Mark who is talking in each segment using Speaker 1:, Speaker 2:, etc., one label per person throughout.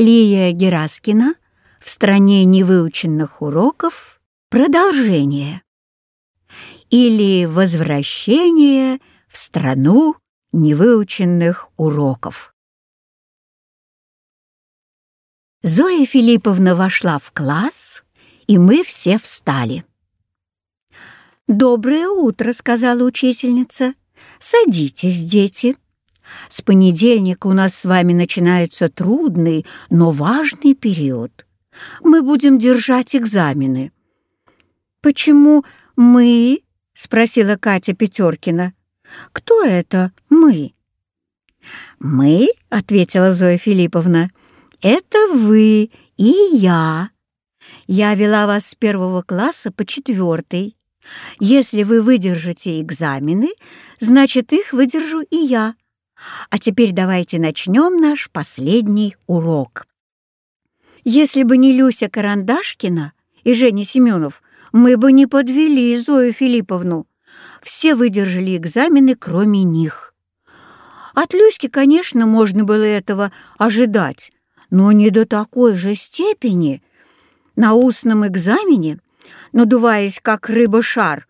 Speaker 1: Лия Гераскина в стране невыученных уроков продолжение или возвращение в страну невыученных уроков. Зоя Филипповна вошла в класс, и мы все встали. «Доброе утро», — сказала учительница. «Садитесь, дети». С понедельника у нас с вами начинается трудный, но важный период. Мы будем держать экзамены». «Почему мы?» — спросила Катя Петеркина. «Кто это мы?» «Мы», — ответила Зоя Филипповна, — «это вы и я. Я вела вас с первого класса по четвертый. Если вы выдержите экзамены, значит, их выдержу и я. А теперь давайте начнем наш последний урок. Если бы не Люся Карандашкина и Женя Семенов, мы бы не подвели Зою Филипповну. Все выдержали экзамены, кроме них. От Люськи, конечно, можно было этого ожидать, но не до такой же степени. На устном экзамене, надуваясь как рыба-шар,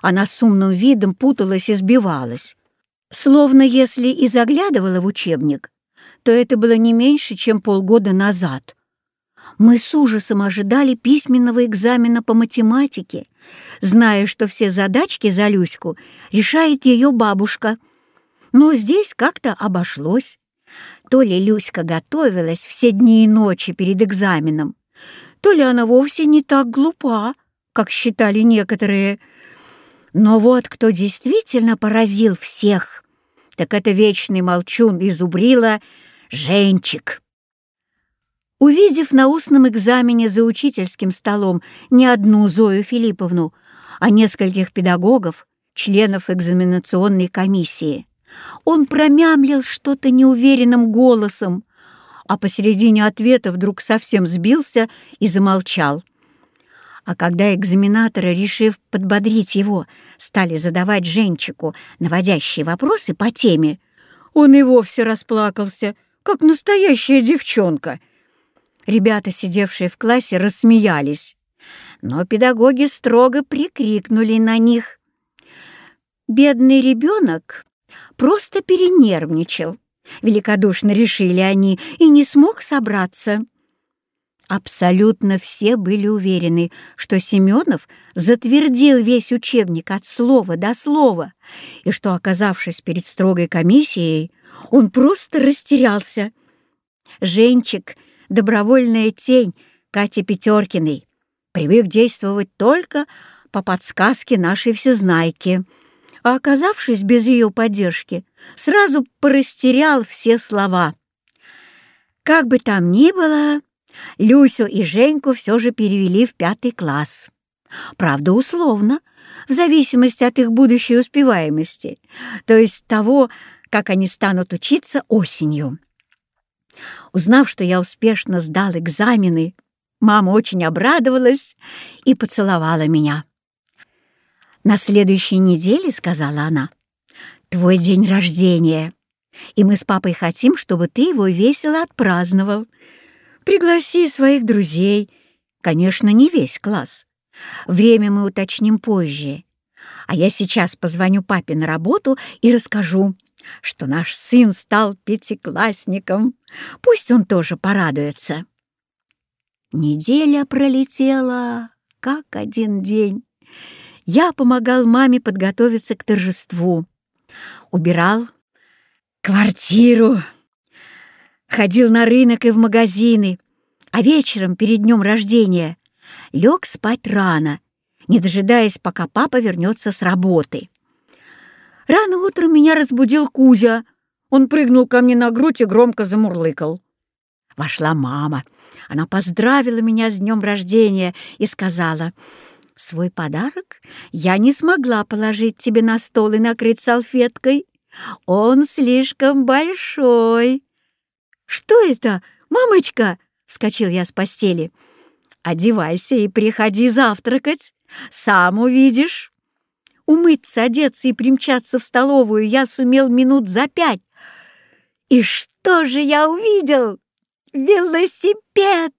Speaker 1: она с умным видом путалась и сбивалась. Словно если и заглядывала в учебник, то это было не меньше, чем полгода назад. Мы с ужасом ожидали письменного экзамена по математике, зная, что все задачки за Люську решает ее бабушка. Но здесь как-то обошлось. То ли Люська готовилась все дни и ночи перед экзаменом, то ли она вовсе не так глупа, как считали некоторые, но вот кто действительно поразил всех, так это вечный молчун из Убрила Женчик. Увидев на устном экзамене за учительским столом не одну Зою Филипповну, а нескольких педагогов, членов экзаменационной комиссии, он промямлил что-то неуверенным голосом, а посередине ответа вдруг совсем сбился и замолчал. А когда экзаменаторы, решив подбодрить его, стали задавать Женчику наводящие вопросы по теме, он и вовсе расплакался, как настоящая девчонка. Ребята, сидевшие в классе, рассмеялись, но педагоги строго прикрикнули на них. «Бедный ребенок просто перенервничал», — великодушно решили они, и не смог собраться. Абсолютно все были уверены, что Семенов затвердил весь учебник от слова до слова, и что, оказавшись перед строгой комиссией, он просто растерялся. Женчик, добровольная тень Кати Петеркиной, привык действовать только по подсказке нашей всезнайки, а, оказавшись без ее поддержки, сразу порастерял все слова. Как бы там ни было, Люсю и Женьку все же перевели в пятый класс. Правда, условно, в зависимости от их будущей успеваемости, то есть того, как они станут учиться осенью. Узнав, что я успешно сдал экзамены, мама очень обрадовалась и поцеловала меня. «На следующей неделе, — сказала она, — твой день рождения, и мы с папой хотим, чтобы ты его весело отпраздновал, Пригласи своих друзей. Конечно, не весь класс. Время мы уточним позже. А я сейчас позвоню папе на работу и расскажу, что наш сын стал пятиклассником. Пусть он тоже порадуется. Неделя пролетела, как один день. Я помогал маме подготовиться к торжеству. Убирал квартиру, ходил на рынок и в магазины, а вечером, перед днем рождения, лег спать рано, не дожидаясь, пока папа вернется с работы. Рано утром меня разбудил Кузя. Он прыгнул ко мне на грудь и громко замурлыкал. Вошла мама. Она поздравила меня с днем рождения и сказала, «Свой подарок я не смогла положить тебе на стол и накрыть салфеткой. Он слишком большой». «Что это, мамочка?» — вскочил я с постели. «Одевайся и приходи завтракать. Сам увидишь». Умыться, одеться и примчаться в столовую я сумел минут за пять. И что же я увидел? велосипед!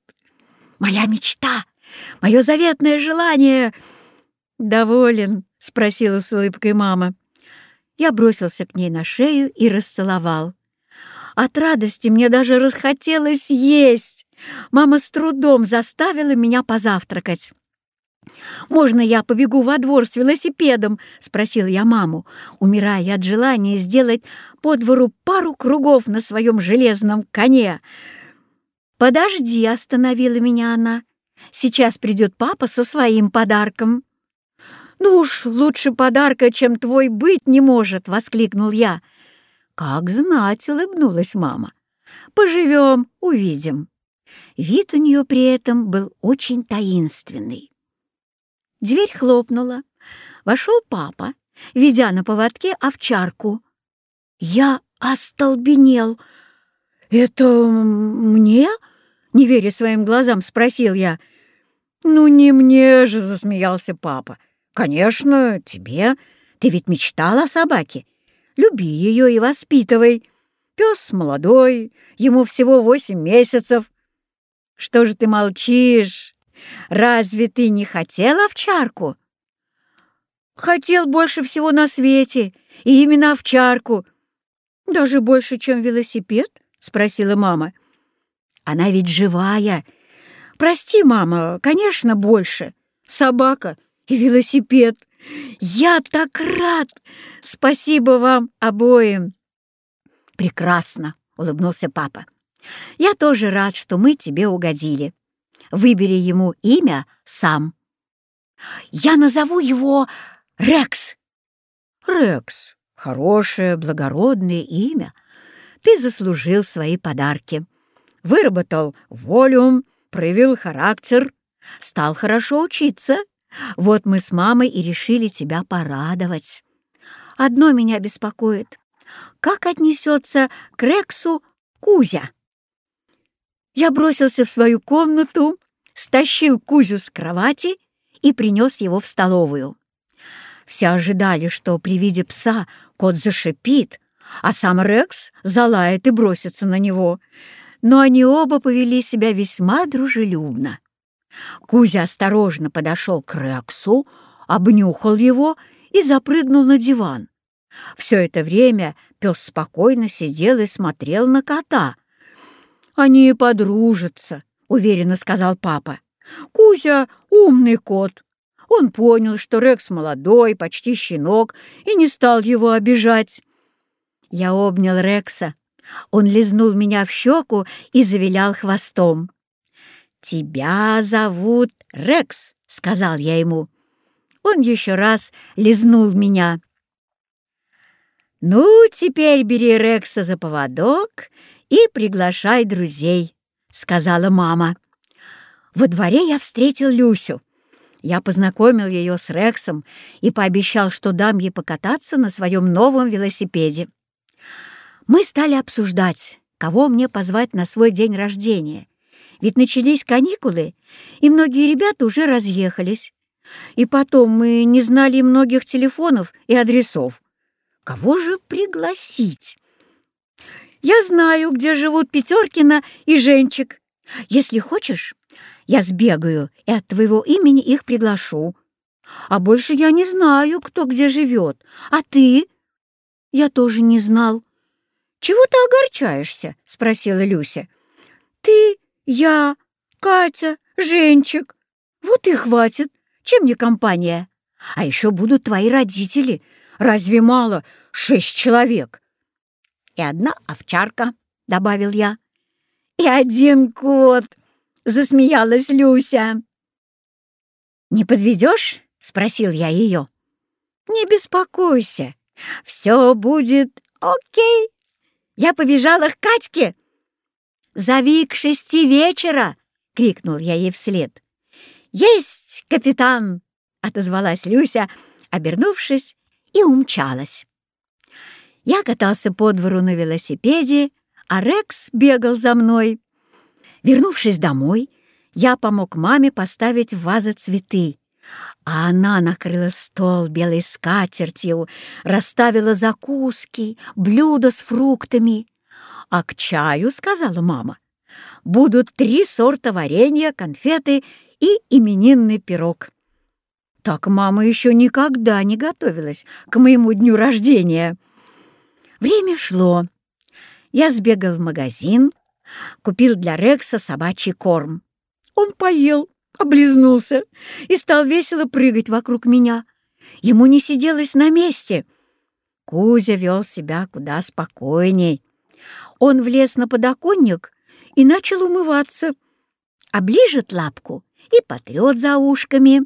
Speaker 1: Моя мечта, мое заветное желание!» «Доволен?» — спросила с улыбкой мама. Я бросился к ней на шею и расцеловал. От радости мне даже расхотелось есть. Мама с трудом заставила меня позавтракать. «Можно я побегу во двор с велосипедом?» — спросил я маму, умирая от желания сделать по двору пару кругов на своем железном коне. «Подожди», — остановила меня она. «Сейчас придет папа со своим подарком». «Ну уж лучше подарка, чем твой быть не может!» — воскликнул я. «Как знать!» — улыбнулась мама. «Поживем, увидим». Вид у нее при этом был очень таинственный. Дверь хлопнула. Вошел папа, ведя на поводке овчарку. Я остолбенел. «Это мне?» — не веря своим глазам, спросил я. «Ну не мне же!» — засмеялся папа. «Конечно, тебе. Ты ведь мечтала о собаке. Люби ее и воспитывай. Пес молодой, ему всего восемь месяцев. Что же ты молчишь? Разве ты не хотел овчарку?» «Хотел больше всего на свете, и именно овчарку. Даже больше, чем велосипед?» — спросила мама. «Она ведь живая. Прости, мама, конечно, больше. Собака — и велосипед. Я так рад! Спасибо вам обоим!» «Прекрасно!» — улыбнулся папа. «Я тоже рад, что мы тебе угодили. Выбери ему имя сам». «Я назову его Рекс». «Рекс — хорошее, благородное имя. Ты заслужил свои подарки. Выработал волю, проявил характер, стал хорошо учиться вот мы с мамой и решили тебя порадовать. Одно меня беспокоит. Как отнесется к Рексу Кузя? Я бросился в свою комнату, стащил Кузю с кровати и принес его в столовую. Все ожидали, что при виде пса кот зашипит, а сам Рекс залает и бросится на него. Но они оба повели себя весьма дружелюбно. Кузя осторожно подошел к Рексу, обнюхал его и запрыгнул на диван. Все это время пес спокойно сидел и смотрел на кота. «Они подружатся», — уверенно сказал папа. «Кузя — умный кот. Он понял, что Рекс молодой, почти щенок, и не стал его обижать». Я обнял Рекса. Он лизнул меня в щеку и завилял хвостом. «Тебя зовут Рекс», — сказал я ему. Он еще раз лизнул меня. «Ну, теперь бери Рекса за поводок и приглашай друзей», — сказала мама. Во дворе я встретил Люсю. Я познакомил ее с Рексом и пообещал, что дам ей покататься на своем новом велосипеде. Мы стали обсуждать, кого мне позвать на свой день рождения, ведь начались каникулы, и многие ребята уже разъехались. И потом мы не знали многих телефонов и адресов. Кого же пригласить? Я знаю, где живут Петеркина и Женчик. Если хочешь, я сбегаю и от твоего имени их приглашу. А больше я не знаю, кто где живет. А ты? Я тоже не знал. Чего ты огорчаешься? — спросила Люся. Ты я, Катя, Женчик. Вот и хватит. Чем не компания? А еще будут твои родители. Разве мало? Шесть человек. И одна овчарка, — добавил я. И один кот, — засмеялась Люся. «Не подведешь?» — спросил я ее. «Не беспокойся, все будет окей». Я побежала к Катьке, «Зови к шести вечера!» — крикнул я ей вслед. «Есть, капитан!» — отозвалась Люся, обернувшись, и умчалась. Я катался по двору на велосипеде, а Рекс бегал за мной. Вернувшись домой, я помог маме поставить в вазы цветы, а она накрыла стол белой скатертью, расставила закуски, блюда с фруктами — «А к чаю, — сказала мама, Будут три сорта варенья, конфеты и именинный пирог. Так мама еще никогда не готовилась к моему дню рождения. Время шло. Я сбегал в магазин, купил для Рекса собачий корм. Он поел, облизнулся и стал весело прыгать вокруг меня. Ему не сиделось на месте. Кузя вел себя куда спокойней. Он влез на подоконник и начал умываться. Оближет лапку и потрет за ушками.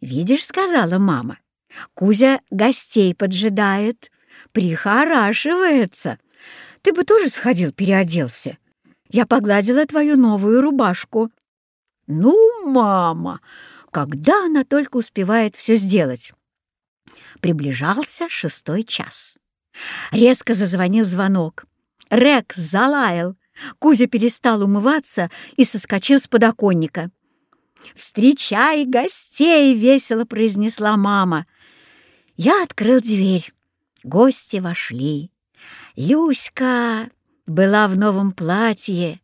Speaker 1: «Видишь, — сказала мама, — Кузя гостей поджидает, прихорашивается. Ты бы тоже сходил, переоделся. Я погладила твою новую рубашку». «Ну, мама, когда она только успевает все сделать?» Приближался шестой час. Резко зазвонил звонок. Рекс залаял. Кузя перестал умываться и соскочил с подоконника. «Встречай гостей!» — весело произнесла мама. Я открыл дверь. Гости вошли. Люська была в новом платье.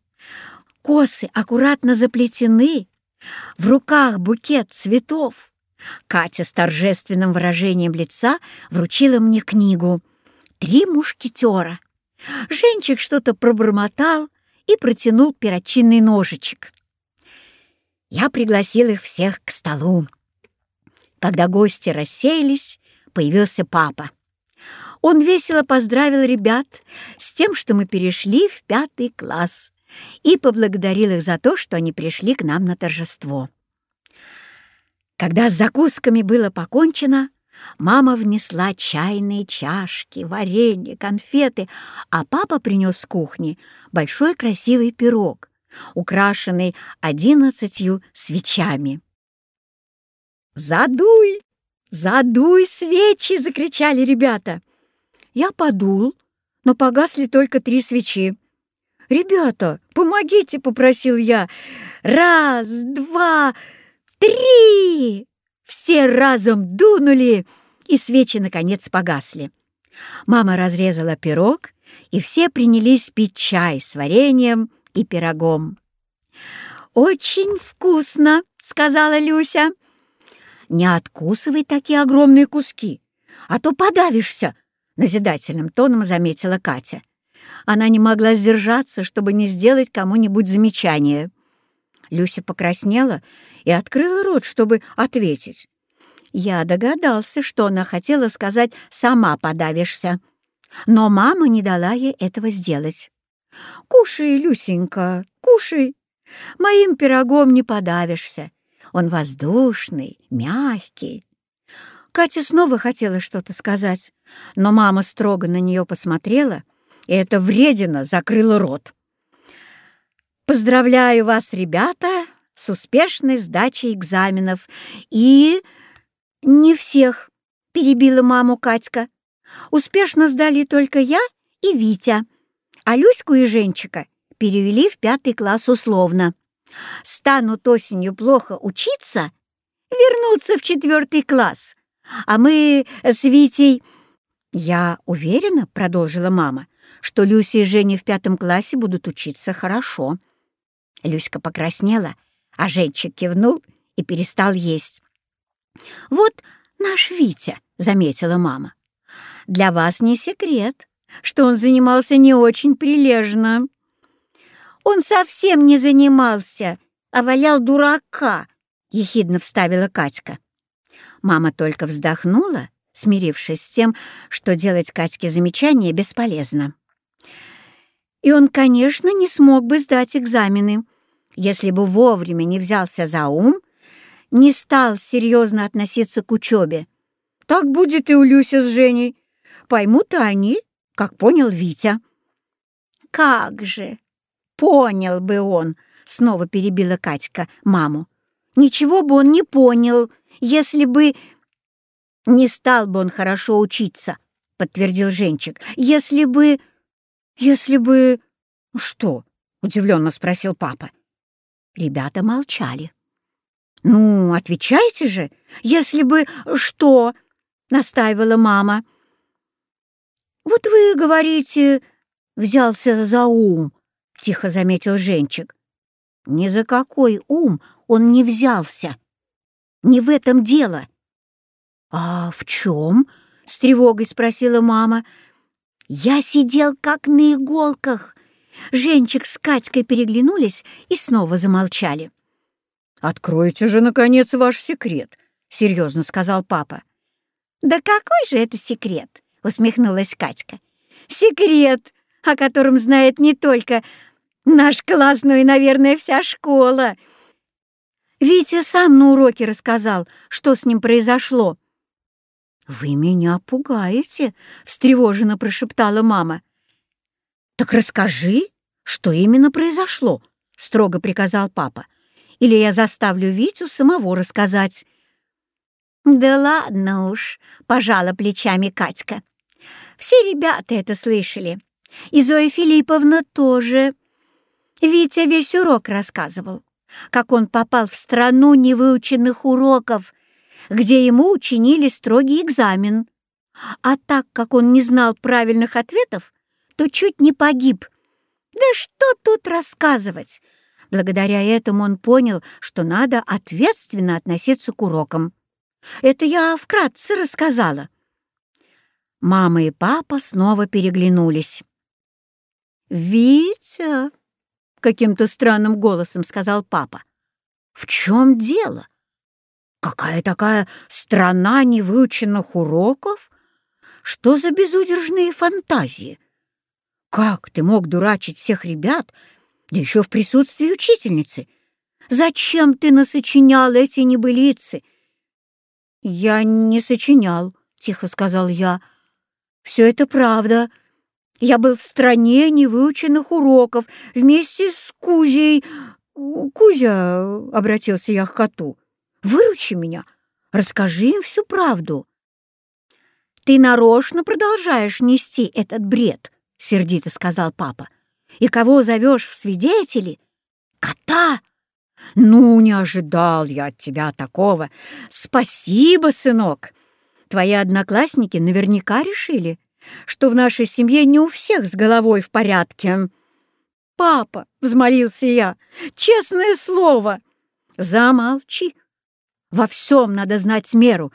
Speaker 1: Косы аккуратно заплетены. В руках букет цветов. Катя с торжественным выражением лица вручила мне книгу «Три мушкетера». Женчик что-то пробормотал и протянул перочинный ножичек. Я пригласил их всех к столу. Когда гости рассеялись, появился папа. Он весело поздравил ребят с тем, что мы перешли в пятый класс, и поблагодарил их за то, что они пришли к нам на торжество. Когда с закусками было покончено, мама внесла чайные чашки, варенье, конфеты, а папа принес с кухни большой красивый пирог, украшенный одиннадцатью свечами. «Задуй! Задуй свечи!» — закричали ребята. Я подул, но погасли только три свечи. «Ребята, помогите!» — попросил я. «Раз, два, три!» Все разом дунули, и свечи, наконец, погасли. Мама разрезала пирог, и все принялись пить чай с вареньем и пирогом. «Очень вкусно!» — сказала Люся. «Не откусывай такие огромные куски, а то подавишься!» — назидательным тоном заметила Катя. Она не могла сдержаться, чтобы не сделать кому-нибудь замечание. Люся покраснела и открыла рот, чтобы ответить. Я догадался, что она хотела сказать «сама подавишься». Но мама не дала ей этого сделать. «Кушай, Люсенька, кушай. Моим пирогом не подавишься. Он воздушный, мягкий. Катя снова хотела что-то сказать, но мама строго на нее посмотрела, и эта вредина закрыла рот. «Поздравляю вас, ребята, с успешной сдачей экзаменов и...» «Не всех», — перебила маму Катька. «Успешно сдали только я и Витя, а Люську и Женчика перевели в пятый класс условно. Станут осенью плохо учиться, вернуться в четвертый класс, а мы с Витей...» «Я уверена, — продолжила мама, — что Люся и Женя в пятом классе будут учиться хорошо». Люська покраснела, а Женчик кивнул и перестал есть. «Вот наш Витя», — заметила мама. «Для вас не секрет, что он занимался не очень прилежно». «Он совсем не занимался, а валял дурака», — ехидно вставила Катька. Мама только вздохнула, смирившись с тем, что делать Катьке замечания бесполезно. И он, конечно, не смог бы сдать экзамены, если бы вовремя не взялся за ум, не стал серьезно относиться к учебе. Так будет и у Люся с Женей. Поймут и они, как понял Витя. «Как же! Понял бы он!» — снова перебила Катька маму. «Ничего бы он не понял, если бы...» «Не стал бы он хорошо учиться», — подтвердил Женчик. «Если бы... если бы...» «Что?» — удивленно спросил папа. Ребята молчали. «Ну, отвечайте же, если бы что?» — настаивала мама. «Вот вы говорите, взялся за ум», — тихо заметил Женчик. «Ни за какой ум он не взялся. Не в этом дело». «А в чем?» — с тревогой спросила мама. «Я сидел как на иголках». Женчик с Катькой переглянулись и снова замолчали. «Откройте же, наконец, ваш секрет», — серьезно сказал папа. «Да какой же это секрет?» — усмехнулась Катька. «Секрет, о котором знает не только наш класс, но и, наверное, вся школа». Витя сам на уроке рассказал, что с ним произошло. «Вы меня пугаете», — встревоженно прошептала мама. «Так расскажи, что именно произошло», — строго приказал папа. «Или я заставлю Витю самого рассказать». «Да ладно уж», — пожала плечами Катька. «Все ребята это слышали. И Зоя Филипповна тоже. Витя весь урок рассказывал, как он попал в страну невыученных уроков, где ему учинили строгий экзамен. А так как он не знал правильных ответов, то чуть не погиб. Да что тут рассказывать? Благодаря этому он понял, что надо ответственно относиться к урокам. Это я вкратце рассказала. Мама и папа снова переглянулись. «Витя!» — каким-то странным голосом сказал папа. «В чем дело? Какая такая страна невыученных уроков? Что за безудержные фантазии? Как ты мог дурачить всех ребят, да еще в присутствии учительницы? Зачем ты насочинял эти небылицы?» «Я не сочинял», — тихо сказал я. «Все это правда. Я был в стране невыученных уроков вместе с Кузей...» «Кузя», — обратился я к коту, — «выручи меня, расскажи им всю правду». «Ты нарочно продолжаешь нести этот бред», — сердито сказал папа. «И кого зовешь в свидетели?» «Кота!» «Ну, не ожидал я от тебя такого. Спасибо, сынок. Твои одноклассники наверняка решили, что в нашей семье не у всех с головой в порядке». «Папа!» — взмолился я. «Честное слово!» «Замолчи! Во всем надо знать меру.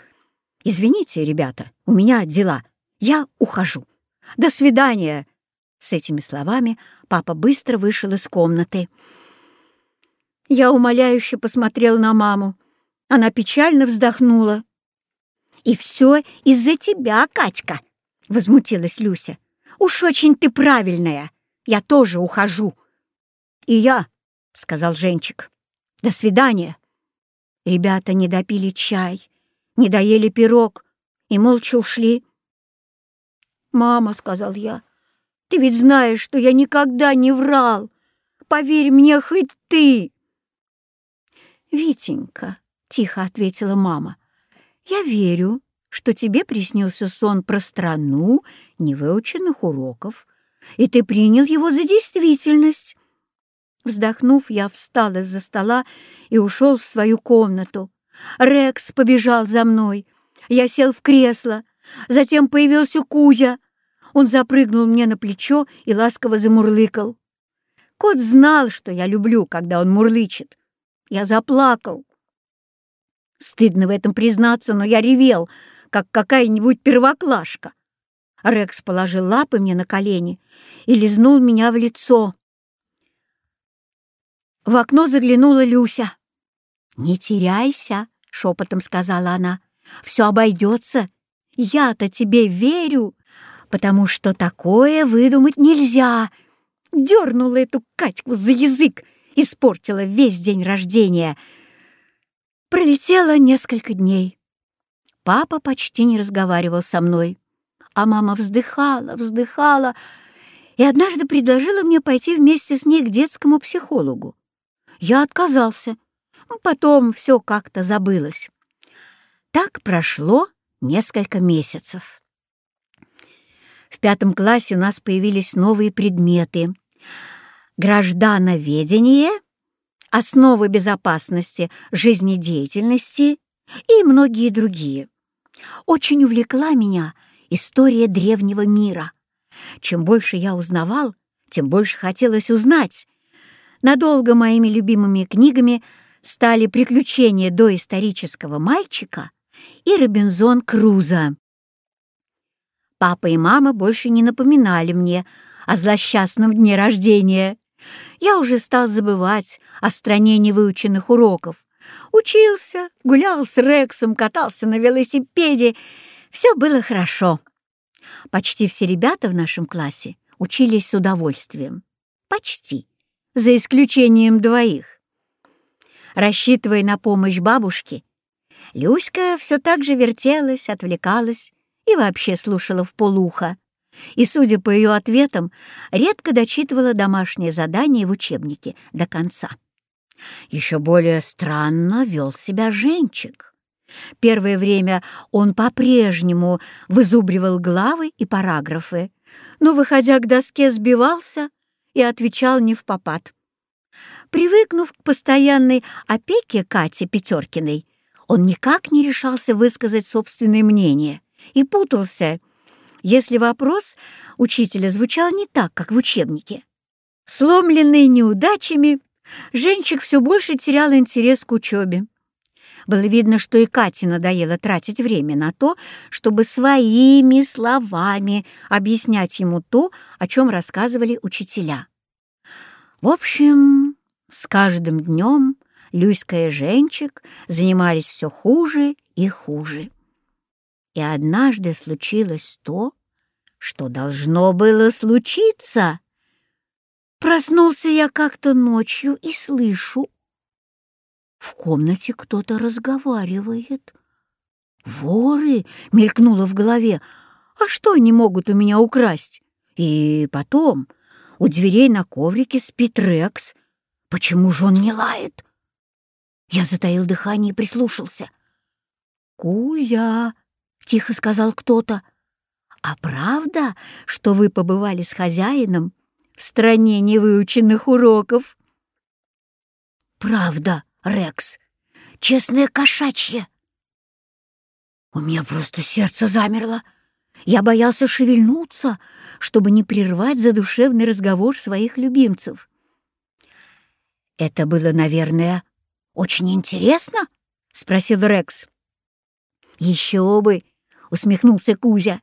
Speaker 1: Извините, ребята, у меня дела. Я ухожу. До свидания!» С этими словами папа быстро вышел из комнаты. Я умоляюще посмотрел на маму. Она печально вздохнула. «И все из-за тебя, Катька!» — возмутилась Люся. «Уж очень ты правильная. Я тоже ухожу». «И я», — сказал Женчик. «До свидания». Ребята не допили чай, не доели пирог и молча ушли. «Мама», — сказал я, — «ты ведь знаешь, что я никогда не врал. Поверь мне хоть ты». «Витенька», — тихо ответила мама, — «я верю, что тебе приснился сон про страну невыученных уроков, и ты принял его за действительность». Вздохнув, я встал из-за стола и ушел в свою комнату. Рекс побежал за мной. Я сел в кресло. Затем появился Кузя. Он запрыгнул мне на плечо и ласково замурлыкал. Кот знал, что я люблю, когда он мурлычет. Я заплакал. Стыдно в этом признаться, но я ревел, как какая-нибудь первоклашка. Рекс положил лапы мне на колени и лизнул меня в лицо. В окно заглянула Люся. «Не теряйся», — шепотом сказала она. «Все обойдется. Я-то тебе верю, потому что такое выдумать нельзя». Дернула эту Катьку за язык испортила весь день рождения. Пролетело несколько дней. Папа почти не разговаривал со мной, а мама вздыхала, вздыхала и однажды предложила мне пойти вместе с ней к детскому психологу. Я отказался. Потом все как-то забылось. Так прошло несколько месяцев. В пятом классе у нас появились новые предметы граждановедение, основы безопасности жизнедеятельности и многие другие. Очень увлекла меня история древнего мира. Чем больше я узнавал, тем больше хотелось узнать. Надолго моими любимыми книгами стали «Приключения доисторического мальчика» и «Робинзон Круза». Папа и мама больше не напоминали мне о злосчастном дне рождения. Я уже стал забывать о стране невыученных уроков. Учился, гулял с Рексом, катался на велосипеде. Все было хорошо. Почти все ребята в нашем классе учились с удовольствием. Почти. За исключением двоих. Рассчитывая на помощь бабушки, Люська все так же вертелась, отвлекалась и вообще слушала в полуха. И, судя по ее ответам, редко дочитывала домашнее задание в учебнике до конца. Еще более странно вел себя Женчик. Первое время он по-прежнему вызубривал главы и параграфы, но, выходя к доске, сбивался и отвечал не в попад. Привыкнув к постоянной опеке Кати Пятеркиной, он никак не решался высказать собственное мнение и путался, если вопрос учителя звучал не так, как в учебнике. Сломленный неудачами, Женчик все больше терял интерес к учебе. Было видно, что и Кате надоело тратить время на то, чтобы своими словами объяснять ему то, о чем рассказывали учителя. В общем, с каждым днем Люська и Женчик занимались все хуже и хуже. И однажды случилось то, что должно было случиться. Проснулся я как-то ночью и слышу, в комнате кто-то разговаривает. «Воры!» — мелькнуло в голове. «А что они могут у меня украсть?» И потом, у дверей на коврике спит Рекс. Почему же он не лает? Я затаил дыхание и прислушался. «Кузя!» — тихо сказал кто-то. «А правда, что вы побывали с хозяином в стране невыученных уроков?» «Правда!» Рекс. Честное кошачье. У меня просто сердце замерло. Я боялся шевельнуться, чтобы не прервать задушевный разговор своих любимцев. «Это было, наверное, очень интересно?» — спросил Рекс. «Еще бы!» — усмехнулся Кузя.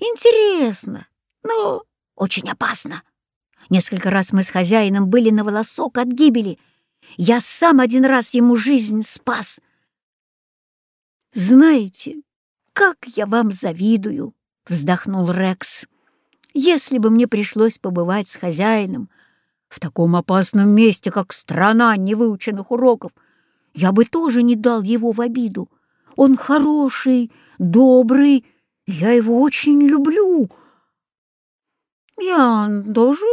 Speaker 1: «Интересно, но очень опасно. Несколько раз мы с хозяином были на волосок от гибели — я сам один раз ему жизнь спас. «Знаете, как я вам завидую!» — вздохнул Рекс. «Если бы мне пришлось побывать с хозяином в таком опасном месте, как страна невыученных уроков, я бы тоже не дал его в обиду. Он хороший, добрый, я его очень люблю». «Я тоже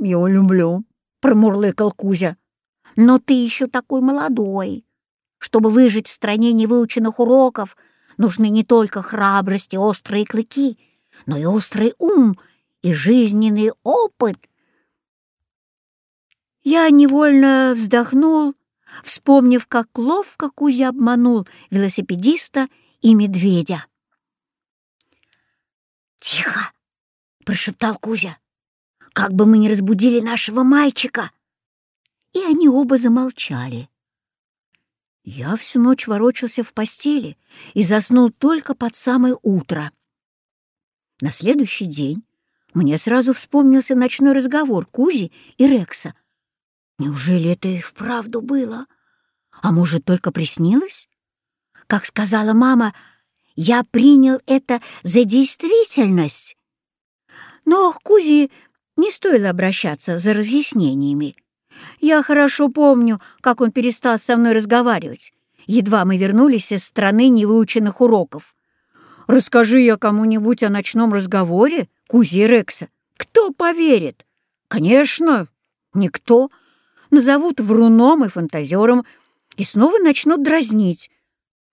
Speaker 1: его люблю», — промурлыкал Кузя. Но ты еще такой молодой. Чтобы выжить в стране невыученных уроков, нужны не только храбрость и острые клыки, но и острый ум и жизненный опыт. Я невольно вздохнул, вспомнив, как ловко Кузя обманул велосипедиста и медведя. «Тихо!» — прошептал Кузя. «Как бы мы ни разбудили нашего мальчика!» И они оба замолчали. Я всю ночь ворочался в постели и заснул только под самое утро. На следующий день мне сразу вспомнился ночной разговор Кузи и Рекса. Неужели это и вправду было? А может, только приснилось? Как сказала мама, я принял это за действительность. Но к Кузи не стоило обращаться за разъяснениями. Я хорошо помню, как он перестал со мной разговаривать. Едва мы вернулись из страны невыученных уроков. Расскажи я кому-нибудь о ночном разговоре, Кузи Рекса. Кто поверит? Конечно, никто. Назовут вруном и фантазером и снова начнут дразнить.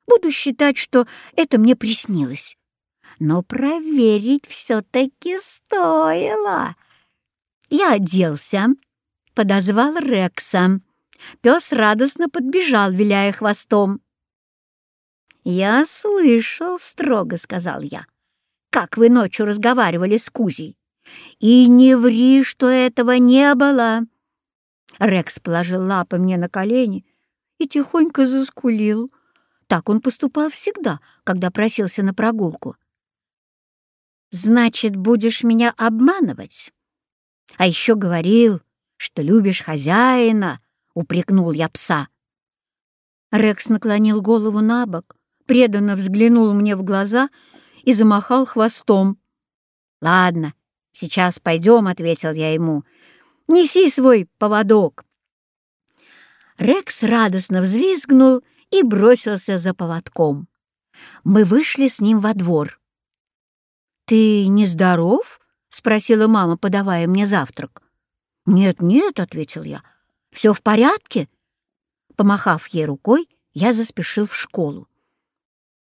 Speaker 1: Буду считать, что это мне приснилось. Но проверить все-таки стоило. Я оделся, подозвал Рекса. Пес радостно подбежал, виляя хвостом. «Я слышал», — строго сказал я, — «как вы ночью разговаривали с Кузей. И не ври, что этого не было. Рекс положил лапы мне на колени и тихонько заскулил. Так он поступал всегда, когда просился на прогулку. «Значит, будешь меня обманывать?» «А еще говорил, что любишь хозяина», — упрекнул я пса. Рекс наклонил голову на бок, преданно взглянул мне в глаза и замахал хвостом. «Ладно, сейчас пойдем», — ответил я ему. «Неси свой поводок». Рекс радостно взвизгнул и бросился за поводком. Мы вышли с ним во двор. «Ты нездоров?» — спросила мама, подавая мне завтрак. «Нет-нет», — ответил я, — «все в порядке?» Помахав ей рукой, я заспешил в школу.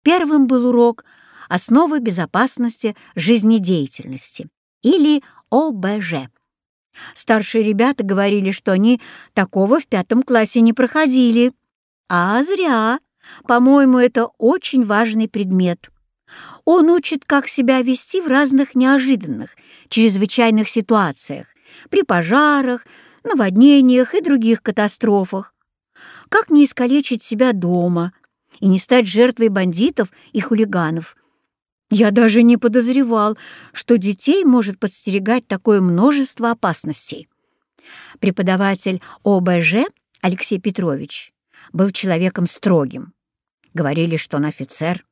Speaker 1: Первым был урок «Основы безопасности жизнедеятельности» или ОБЖ. Старшие ребята говорили, что они такого в пятом классе не проходили. А зря. По-моему, это очень важный предмет. Он учит, как себя вести в разных неожиданных, чрезвычайных ситуациях, при пожарах, наводнениях и других катастрофах. Как не искалечить себя дома и не стать жертвой бандитов и хулиганов. Я даже не подозревал, что детей может подстерегать такое множество опасностей. Преподаватель ОБЖ Алексей Петрович был человеком строгим. Говорили, что он офицер.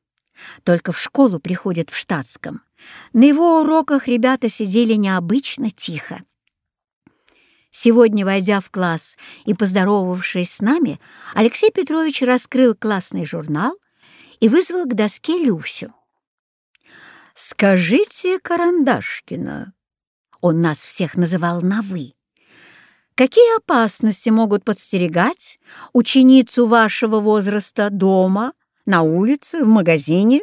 Speaker 1: Только в школу приходит в штатском. На его уроках ребята сидели необычно тихо. Сегодня, войдя в класс и поздоровавшись с нами, Алексей Петрович раскрыл классный журнал и вызвал к доске Люсю. «Скажите, Карандашкина», — он нас всех называл на «вы», какие опасности могут подстерегать ученицу вашего возраста дома, на улице, в магазине?»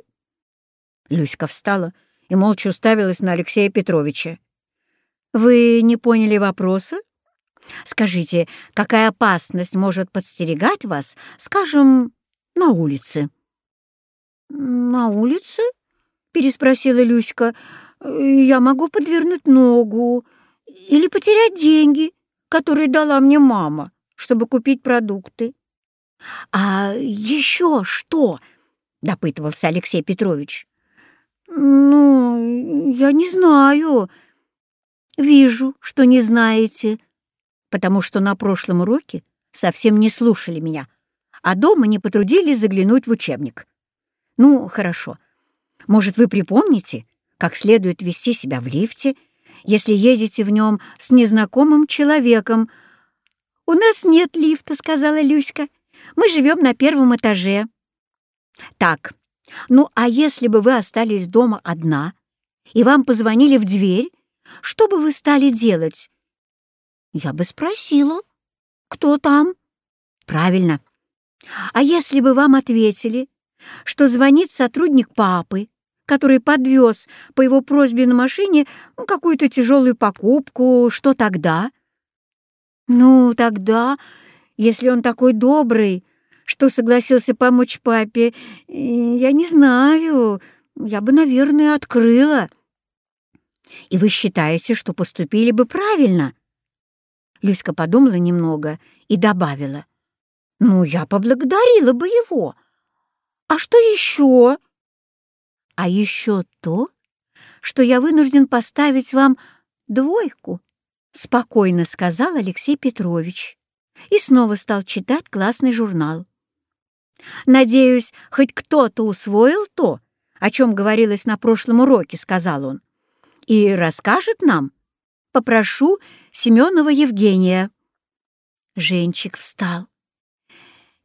Speaker 1: Люська встала и молча уставилась на Алексея Петровича. «Вы не поняли вопроса?» Скажите, какая опасность может подстерегать вас, скажем, на улице?» «На улице?» — переспросила Люська. «Я могу подвернуть ногу или потерять деньги, которые дала мне мама, чтобы купить продукты». «А еще что?» — допытывался Алексей Петрович. «Ну, я не знаю». «Вижу, что не знаете», потому что на прошлом уроке совсем не слушали меня, а дома не потрудились заглянуть в учебник. Ну, хорошо. Может, вы припомните, как следует вести себя в лифте, если едете в нем с незнакомым человеком? «У нас нет лифта», — сказала Люська. «Мы живем на первом этаже». «Так, ну а если бы вы остались дома одна, и вам позвонили в дверь, что бы вы стали делать? Я бы спросила, кто там? Правильно. А если бы вам ответили, что звонит сотрудник папы, который подвез по его просьбе на машине какую-то тяжелую покупку, что тогда? Ну, тогда, если он такой добрый, что согласился помочь папе, я не знаю, я бы, наверное, открыла. И вы считаете, что поступили бы правильно? Люська подумала немного и добавила. «Ну, я поблагодарила бы его. А что еще?» «А еще то, что я вынужден поставить вам двойку», — спокойно сказал Алексей Петрович и снова стал читать классный журнал. «Надеюсь, хоть кто-то усвоил то, о чем говорилось на прошлом уроке», — сказал он, «и расскажет нам. Попрошу Семенова Евгения». Женчик встал.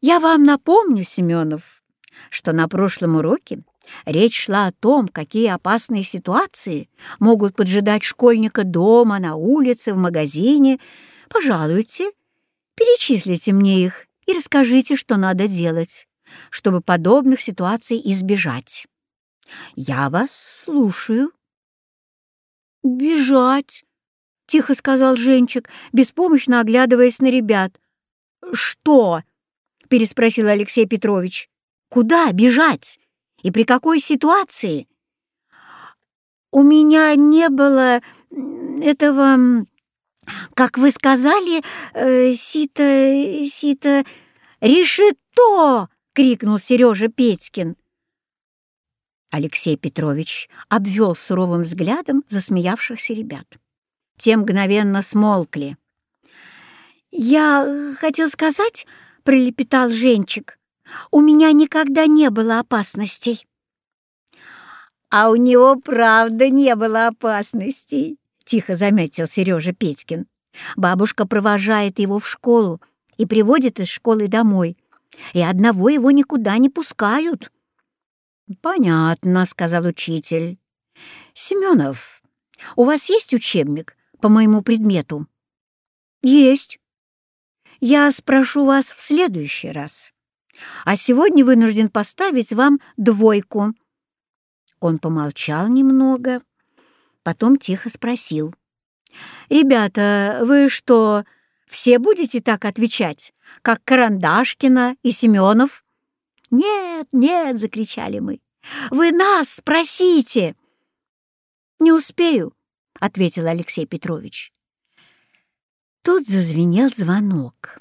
Speaker 1: «Я вам напомню, Семенов, что на прошлом уроке речь шла о том, какие опасные ситуации могут поджидать школьника дома, на улице, в магазине. Пожалуйте, перечислите мне их и расскажите, что надо делать, чтобы подобных ситуаций избежать. Я вас слушаю». «Бежать!» — тихо сказал Женчик, беспомощно оглядываясь на ребят. «Что?» — переспросил Алексей Петрович. «Куда бежать? И при какой ситуации?» «У меня не было этого, как вы сказали, э, сито... сито... решето!» — крикнул Сережа Петькин. Алексей Петрович обвел суровым взглядом засмеявшихся ребят. Те мгновенно смолкли. «Я хотел сказать, — пролепетал Женчик, — у меня никогда не было опасностей». «А у него правда не было опасностей», — тихо заметил Сережа Петькин. «Бабушка провожает его в школу и приводит из школы домой, и одного его никуда не пускают». «Понятно», — сказал учитель. «Семенов, у вас есть учебник по моему предмету?» «Есть. Я спрошу вас в следующий раз. А сегодня вынужден поставить вам двойку». Он помолчал немного, потом тихо спросил. «Ребята, вы что, все будете так отвечать, как Карандашкина и Семенов?» «Нет, нет!» — закричали мы. «Вы нас спросите!» «Не успею», — ответил Алексей Петрович. Тут зазвенел звонок.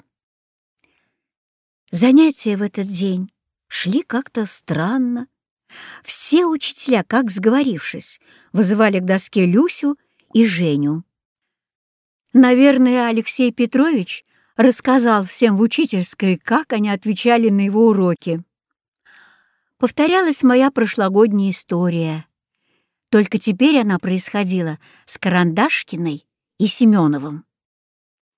Speaker 1: Занятия в этот день шли как-то странно, все учителя, как сговорившись, вызывали к доске Люсю и Женю. Наверное, Алексей Петрович рассказал всем в учительской, как они отвечали на его уроки. Повторялась моя прошлогодняя история. Только теперь она происходила с Карандашкиной и Семеновым.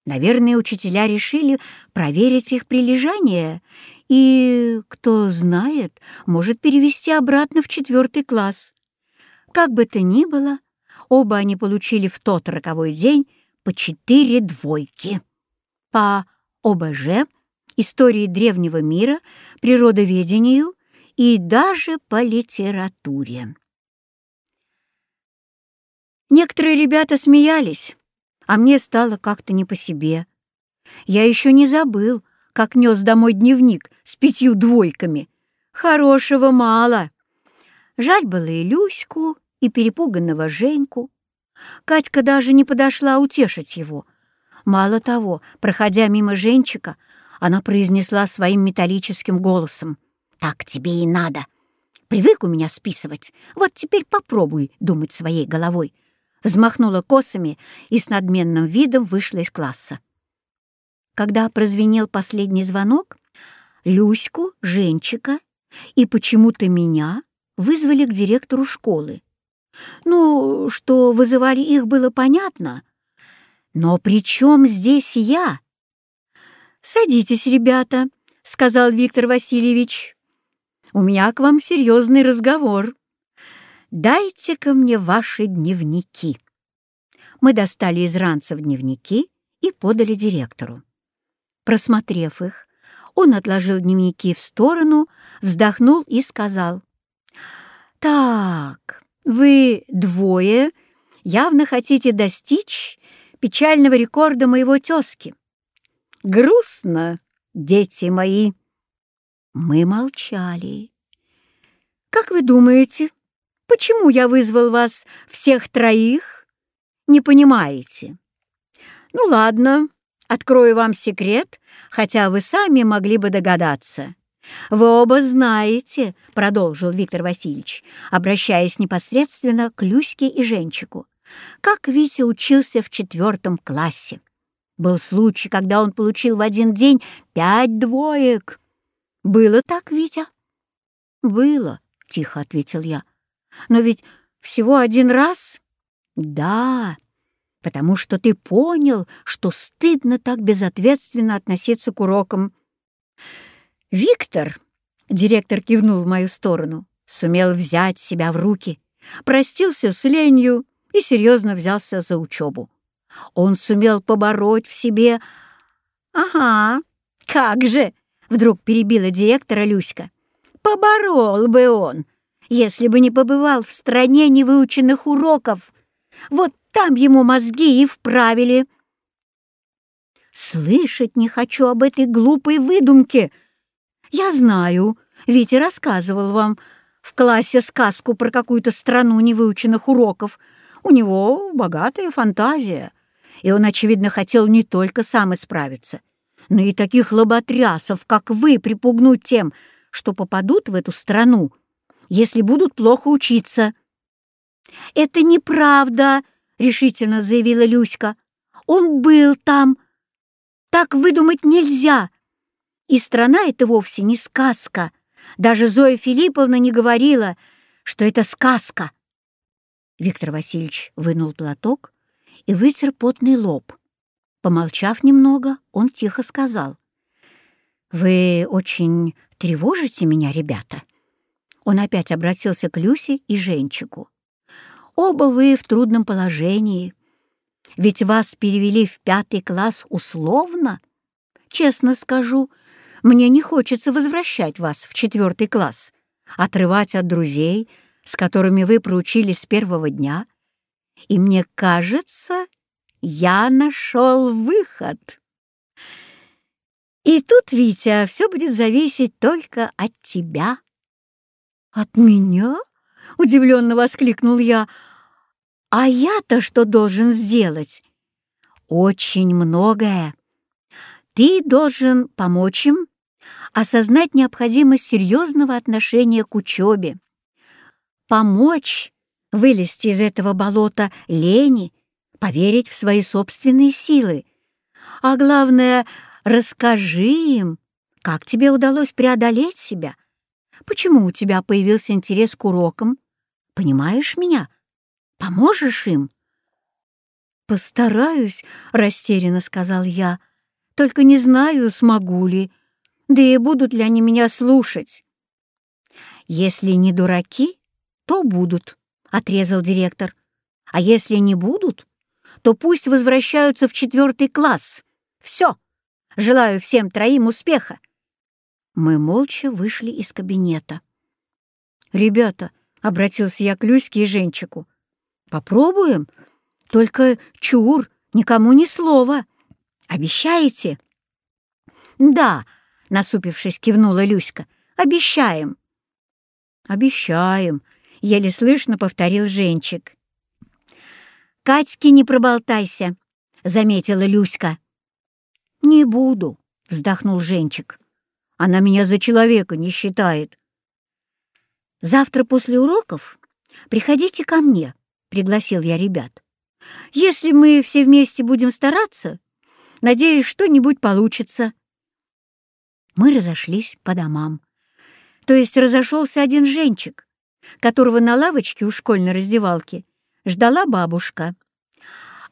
Speaker 1: Наверное, учителя решили проверить их прилежание и, кто знает, может перевести обратно в четвертый класс. Как бы то ни было, оба они получили в тот роковой день по четыре двойки. По ОБЖ, истории древнего мира, природоведению и даже по литературе. Некоторые ребята смеялись, а мне стало как-то не по себе. Я еще не забыл, как нес домой дневник с пятью двойками. Хорошего мало. Жаль было и Люську, и перепуганного Женьку. Катька даже не подошла утешить его. Мало того, проходя мимо Женчика, она произнесла своим металлическим голосом. «Так тебе и надо. Привык у меня списывать. Вот теперь попробуй думать своей головой взмахнула косами и с надменным видом вышла из класса. Когда прозвенел последний звонок, Люську, Женчика и почему-то меня вызвали к директору школы. Ну, что вызывали их, было понятно. Но при чем здесь я? «Садитесь, ребята», — сказал Виктор Васильевич. «У меня к вам серьезный разговор» дайте-ка мне ваши дневники». Мы достали из ранцев дневники и подали директору. Просмотрев их, он отложил дневники в сторону, вздохнул и сказал, «Так, вы двое явно хотите достичь печального рекорда моего тезки. Грустно, дети мои». Мы молчали. «Как вы думаете, Почему я вызвал вас всех троих? Не понимаете? Ну ладно, открою вам секрет, хотя вы сами могли бы догадаться. Вы оба знаете, — продолжил Виктор Васильевич, обращаясь непосредственно к Люське и Женчику, как Витя учился в четвертом классе. Был случай, когда он получил в один день пять двоек. Было так, Витя? Было, — тихо ответил я. Но ведь всего один раз? Да, потому что ты понял, что стыдно так безответственно относиться к урокам. Виктор, директор кивнул в мою сторону, сумел взять себя в руки, простился с ленью и серьезно взялся за учебу. Он сумел побороть в себе... «Ага, как же!» — вдруг перебила директора Люська. «Поборол бы он!» Если бы не побывал в стране невыученных уроков. Вот там ему мозги и вправили. Слышать не хочу об этой глупой выдумке. Я знаю, Витя рассказывал вам в классе сказку про какую-то страну невыученных уроков. У него богатая фантазия, и он, очевидно, хотел не только сам исправиться, но и таких лоботрясов, как вы, припугнуть тем, что попадут в эту страну, если будут плохо учиться». «Это неправда», — решительно заявила Люська. «Он был там. Так выдумать нельзя. И страна — это вовсе не сказка. Даже Зоя Филипповна не говорила, что это сказка». Виктор Васильевич вынул платок и вытер потный лоб. Помолчав немного, он тихо сказал. «Вы очень тревожите меня, ребята?» Он опять обратился к Люсе и Женчику. «Оба вы в трудном положении. Ведь вас перевели в пятый класс условно. Честно скажу, мне не хочется возвращать вас в четвертый класс, отрывать от друзей, с которыми вы проучились с первого дня. И мне кажется, я нашел выход. И тут, Витя, все будет зависеть только от тебя. От меня? Удивленно воскликнул я. А я-то что должен сделать? Очень многое. Ты должен помочь им осознать необходимость серьезного отношения к учебе, помочь вылезти из этого болота лени поверить в свои собственные силы. А главное, расскажи им, как тебе удалось преодолеть себя, почему у тебя появился интерес к урокам. Понимаешь меня? Поможешь им? «Постараюсь», — растерянно сказал я, — «только не знаю, смогу ли, да и будут ли они меня слушать». «Если не дураки, то будут», — отрезал директор. «А если не будут, то пусть возвращаются в четвертый класс. Все. Желаю всем троим успеха. Мы молча вышли из кабинета. «Ребята», — обратился я к Люське и Женчику, — «попробуем? Только чур, никому ни слова. Обещаете?» «Да», — насупившись, кивнула Люська, — «обещаем». «Обещаем», — еле слышно повторил Женчик. «Катьке не проболтайся», — заметила Люська. «Не буду», — вздохнул Женчик. «Она меня за человека не считает». «Завтра после уроков приходите ко мне», — пригласил я ребят. «Если мы все вместе будем стараться, надеюсь, что-нибудь получится». Мы разошлись по домам. То есть разошелся один Женчик, которого на лавочке у школьной раздевалки ждала бабушка.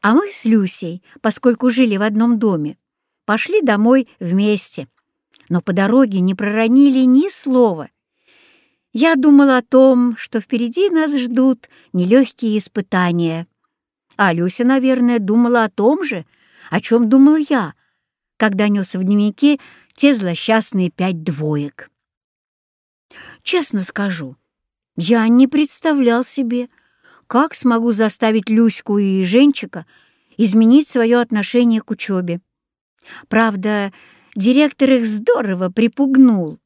Speaker 1: А мы с Люсей, поскольку жили в одном доме, пошли домой вместе, но по дороге не проронили ни слова. Я думала о том, что впереди нас ждут нелегкие испытания. А Люся, наверное, думала о том же, о чем думал я, когда нес в дневнике те злосчастные пять двоек. Честно скажу, я не представлял себе, как смогу заставить Люську и Женчика изменить свое отношение к учебе. Правда, директор их здорово припугнул,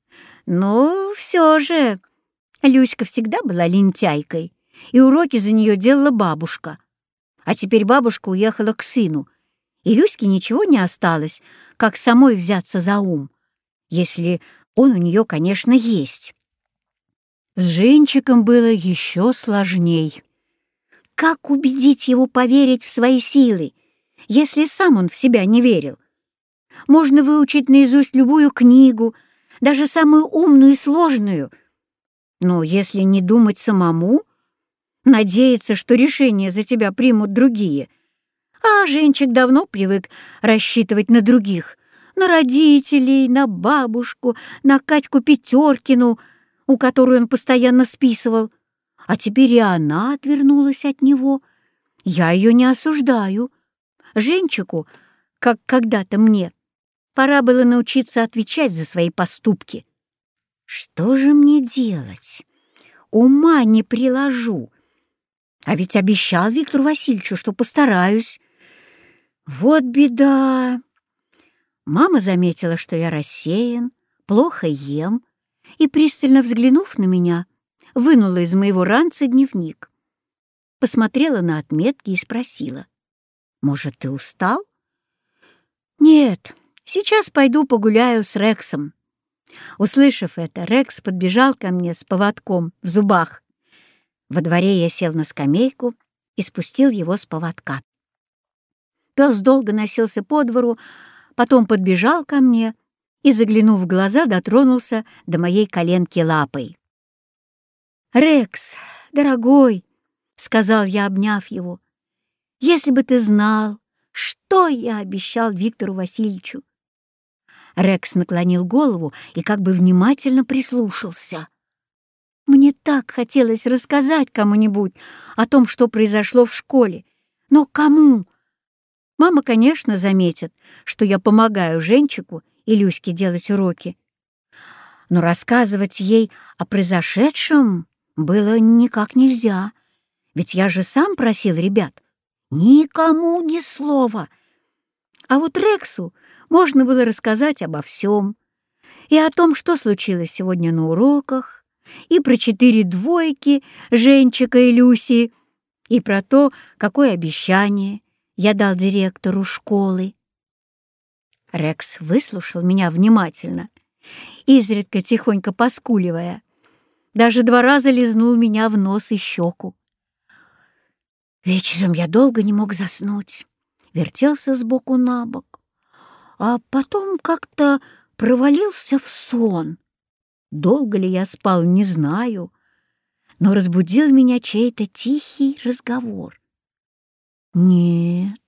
Speaker 1: но все же Люська всегда была лентяйкой, и уроки за нее делала бабушка. А теперь бабушка уехала к сыну, и Люське ничего не осталось, как самой взяться за ум, если он у нее, конечно, есть. С Женчиком было еще сложней. Как убедить его поверить в свои силы, если сам он в себя не верил? Можно выучить наизусть любую книгу, даже самую умную и сложную. Но если не думать самому, надеяться, что решение за тебя примут другие. А Женчик давно привык рассчитывать на других, на родителей, на бабушку, на Катьку Петеркину, у которой он постоянно списывал. А теперь и она отвернулась от него. Я ее не осуждаю. Женчику, как когда-то мне, пора было научиться отвечать за свои поступки. Что же мне делать? Ума не приложу. А ведь обещал Виктору Васильевичу, что постараюсь. Вот беда. Мама заметила, что я рассеян, плохо ем, и, пристально взглянув на меня, вынула из моего ранца дневник. посмотрела на отметки и спросила. «Может, ты устал?» «Нет, сейчас пойду погуляю с Рексом». Услышав это, Рекс подбежал ко мне с поводком в зубах. Во дворе я сел на скамейку и спустил его с поводка. Пес долго носился по двору, потом подбежал ко мне и, заглянув в глаза, дотронулся до моей коленки лапой. «Рекс, дорогой!» — сказал я, обняв его. «Если бы ты знал, что я обещал Виктору Васильевичу!» Рекс наклонил голову и как бы внимательно прислушался. Мне так хотелось рассказать кому-нибудь о том, что произошло в школе. Но кому? Мама, конечно, заметит, что я помогаю Женчику и Люське делать уроки. Но рассказывать ей о произошедшем было никак нельзя, ведь я же сам просил ребят. Никому ни слова. А вот Рексу можно было рассказать обо всем. И о том, что случилось сегодня на уроках, и про четыре двойки Женчика и Люси, и про то, какое обещание я дал директору школы. Рекс выслушал меня внимательно, изредка тихонько поскуливая. Даже два раза лизнул меня в нос и щеку. Вечером я долго не мог заснуть, вертелся сбоку на бок, а потом как-то провалился в сон. Долго ли я спал, не знаю, но разбудил меня чей-то тихий разговор. Нет,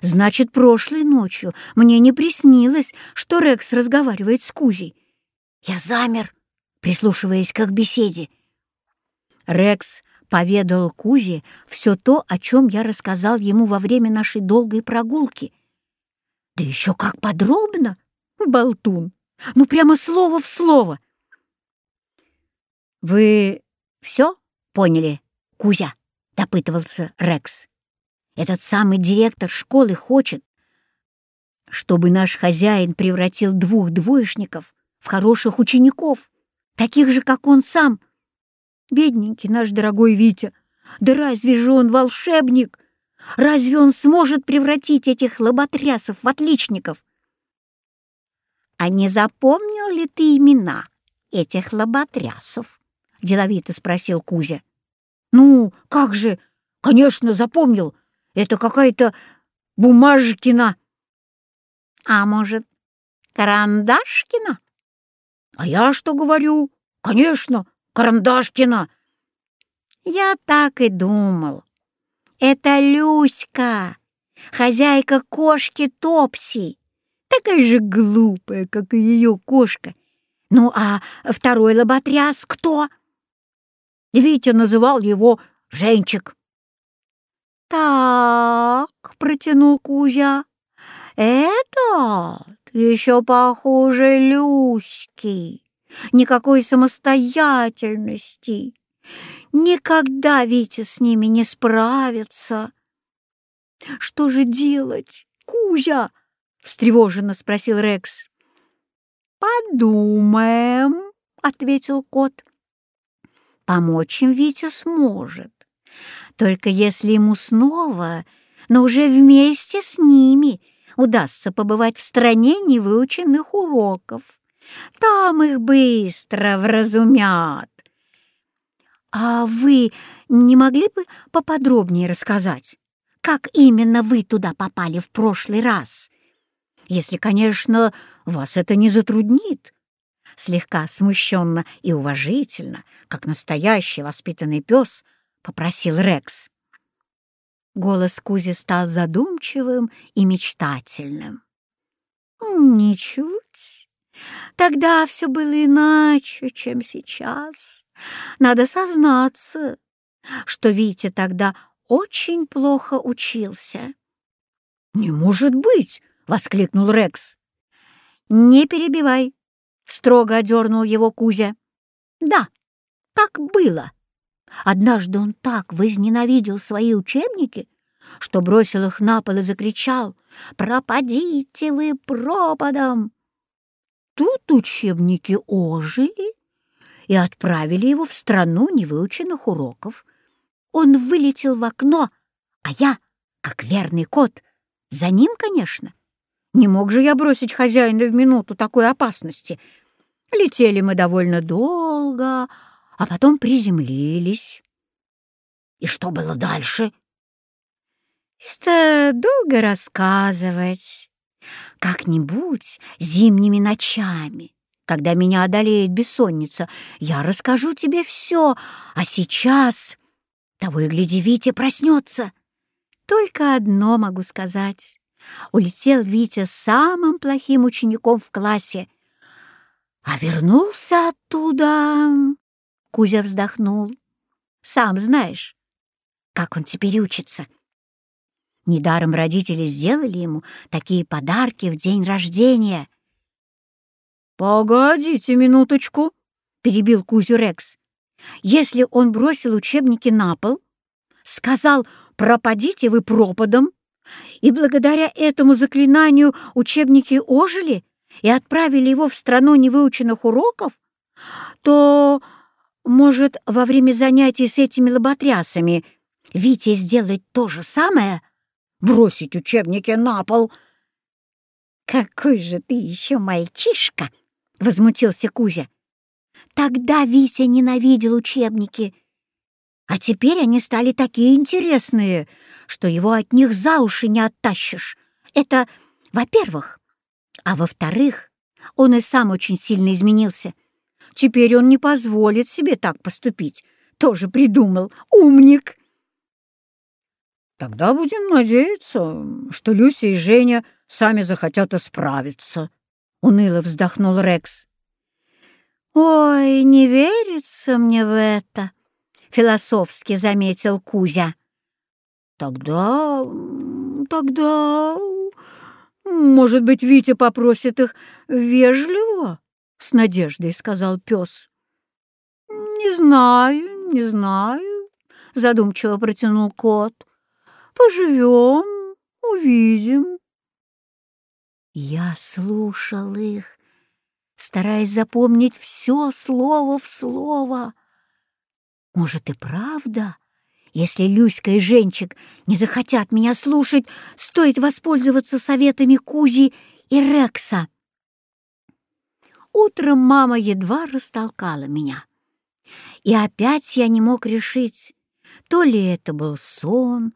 Speaker 1: значит, прошлой ночью мне не приснилось, что Рекс разговаривает с Кузей. Я замер, прислушиваясь к их беседе. Рекс поведал Кузе все то, о чем я рассказал ему во время нашей долгой прогулки. Да еще как подробно, болтун, ну прямо слово в слово. «Вы все поняли, Кузя?» — допытывался Рекс. Этот самый директор школы хочет, чтобы наш хозяин превратил двух двоечников в хороших учеников, таких же, как он сам. Бедненький наш дорогой Витя, да разве же он волшебник? Разве он сможет превратить этих лоботрясов в отличников? А не запомнил ли ты имена этих лоботрясов? Деловито спросил Кузя. Ну, как же, конечно, запомнил. Это какая-то Бумажкина. А может, Карандашкина? А я что говорю? Конечно, Карандашкина. Я так и думал. Это Люська, хозяйка кошки Топси. Такая же глупая, как и ее кошка. Ну, а второй лоботряс кто? Витя называл его Женчик. «Так», — протянул Кузя, — «этот еще похуже Люськи, никакой самостоятельности. Никогда Витя с ними не справится». «Что же делать, Кузя?» — встревоженно спросил Рекс. «Подумаем», — ответил кот. «Помочь им Витя сможет. Только если ему снова, но уже вместе с ними, удастся побывать в стране невыученных уроков. Там их быстро вразумят. А вы не могли бы поподробнее рассказать, как именно вы туда попали в прошлый раз? Если, конечно, вас это не затруднит. Слегка смущенно и уважительно, как настоящий воспитанный пес — попросил Рекс. Голос Кузи стал задумчивым и мечтательным. «Ничуть. Тогда все было иначе, чем сейчас. Надо сознаться, что Витя тогда очень плохо учился». «Не может быть!» — воскликнул Рекс. «Не перебивай!» — строго одернул его Кузя. «Да, так было!» Однажды он так возненавидел свои учебники, что бросил их на пол и закричал «Пропадите вы пропадом!». Тут учебники ожили и отправили его в страну невыученных уроков. Он вылетел в окно, а я, как верный кот, за ним, конечно. Не мог же я бросить хозяина в минуту такой опасности. Летели мы довольно долго, а потом приземлились. И что было дальше? Это долго рассказывать. Как-нибудь зимними ночами, когда меня одолеет бессонница, я расскажу тебе все, а сейчас... Того и гляди, Витя проснется. Только одно могу сказать. Улетел Витя самым плохим учеником в классе. А вернулся оттуда... Кузя вздохнул. Сам знаешь, как он теперь учится. Недаром родители сделали ему такие подарки в день рождения. «Погодите минуточку», — перебил Кузю Рекс. «Если он бросил учебники на пол, сказал «пропадите вы пропадом», и благодаря этому заклинанию учебники ожили и отправили его в страну невыученных уроков, то, может, во время занятий с этими лоботрясами Витя сделает то же самое? Бросить учебники на пол? «Какой же ты еще мальчишка!» — возмутился Кузя. «Тогда Витя ненавидел учебники, а теперь они стали такие интересные, что его от них за уши не оттащишь. Это, во-первых. А во-вторых, он и сам очень сильно изменился. Теперь он не позволит себе так поступить. Тоже придумал. Умник. Тогда будем надеяться, что Люся и Женя сами захотят исправиться. Уныло вздохнул Рекс. «Ой, не верится мне в это», — философски заметил Кузя. «Тогда... тогда... может быть, Витя попросит их вежливо?» — с надеждой сказал пес. «Не знаю, не знаю», — задумчиво протянул кот. «Поживем, увидим». Я слушал их, стараясь запомнить все слово в слово. Может, и правда? Если Люська и Женчик не захотят меня слушать, стоит воспользоваться советами Кузи и Рекса. Утром мама едва растолкала меня. И опять я не мог решить, то ли это был сон,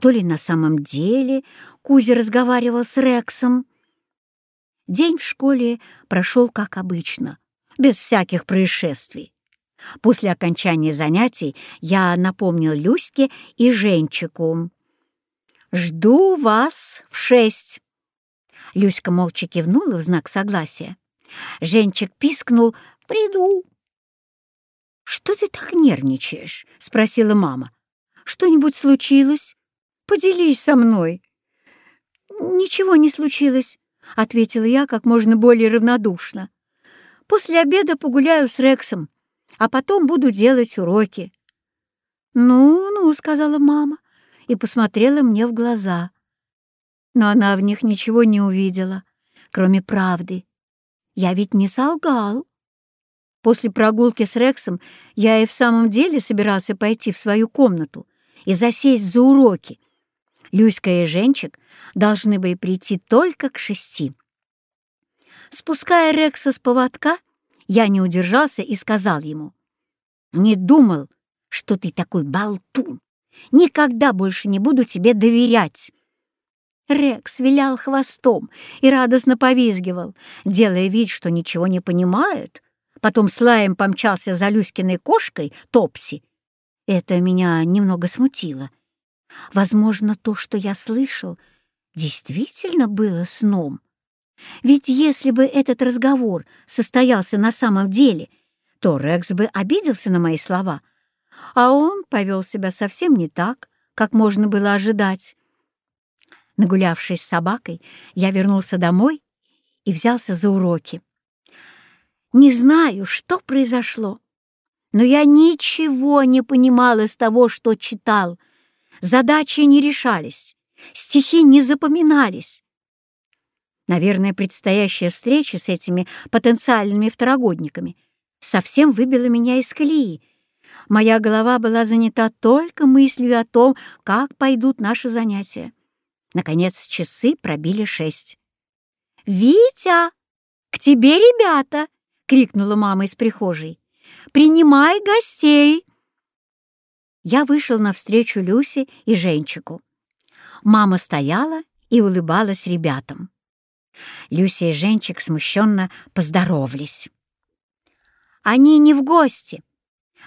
Speaker 1: то ли на самом деле Кузя разговаривал с Рексом. День в школе прошел как обычно, без всяких происшествий. После окончания занятий я напомнил Люське и Женчику. «Жду вас в шесть». Люська молча кивнула в знак согласия. Женчик пискнул «Приду». «Что ты так нервничаешь?» — спросила мама. «Что-нибудь случилось? Поделись со мной». «Ничего не случилось», — ответила я как можно более равнодушно. «После обеда погуляю с Рексом а потом буду делать уроки». «Ну-ну», — сказала мама и посмотрела мне в глаза. Но она в них ничего не увидела, кроме правды. Я ведь не солгал. После прогулки с Рексом я и в самом деле собирался пойти в свою комнату и засесть за уроки. Люська и Женчик должны были прийти только к шести. Спуская Рекса с поводка, я не удержался и сказал ему. «Не думал, что ты такой болтун. Никогда больше не буду тебе доверять». Рекс вилял хвостом и радостно повизгивал, делая вид, что ничего не понимает. Потом с лаем помчался за Люськиной кошкой Топси. Это меня немного смутило. Возможно, то, что я слышал, действительно было сном. Ведь если бы этот разговор состоялся на самом деле, то Рекс бы обиделся на мои слова, а он повел себя совсем не так, как можно было ожидать. Нагулявшись с собакой, я вернулся домой и взялся за уроки. Не знаю, что произошло, но я ничего не понимал из того, что читал. Задачи не решались, стихи не запоминались. Наверное, предстоящая встреча с этими потенциальными второгодниками совсем выбила меня из колеи. Моя голова была занята только мыслью о том, как пойдут наши занятия. Наконец часы пробили шесть. «Витя, к тебе ребята!» — крикнула мама из прихожей. «Принимай гостей!» Я вышел навстречу Люсе и Женчику. Мама стояла и улыбалась ребятам. Люся и Женчик смущенно поздоровались. «Они не в гости.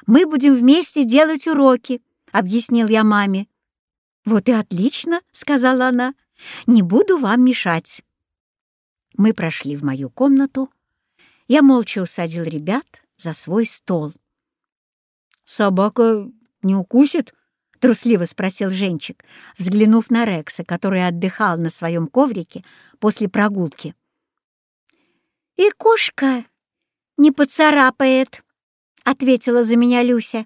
Speaker 1: Мы будем вместе делать уроки», — объяснил я маме. «Вот и отлично», — сказала она. «Не буду вам мешать». Мы прошли в мою комнату. Я молча усадил ребят за свой стол. «Собака не укусит?» — трусливо спросил Женчик, взглянув на Рекса, который отдыхал на своем коврике после прогулки. «И кошка не поцарапает», — ответила за меня Люся.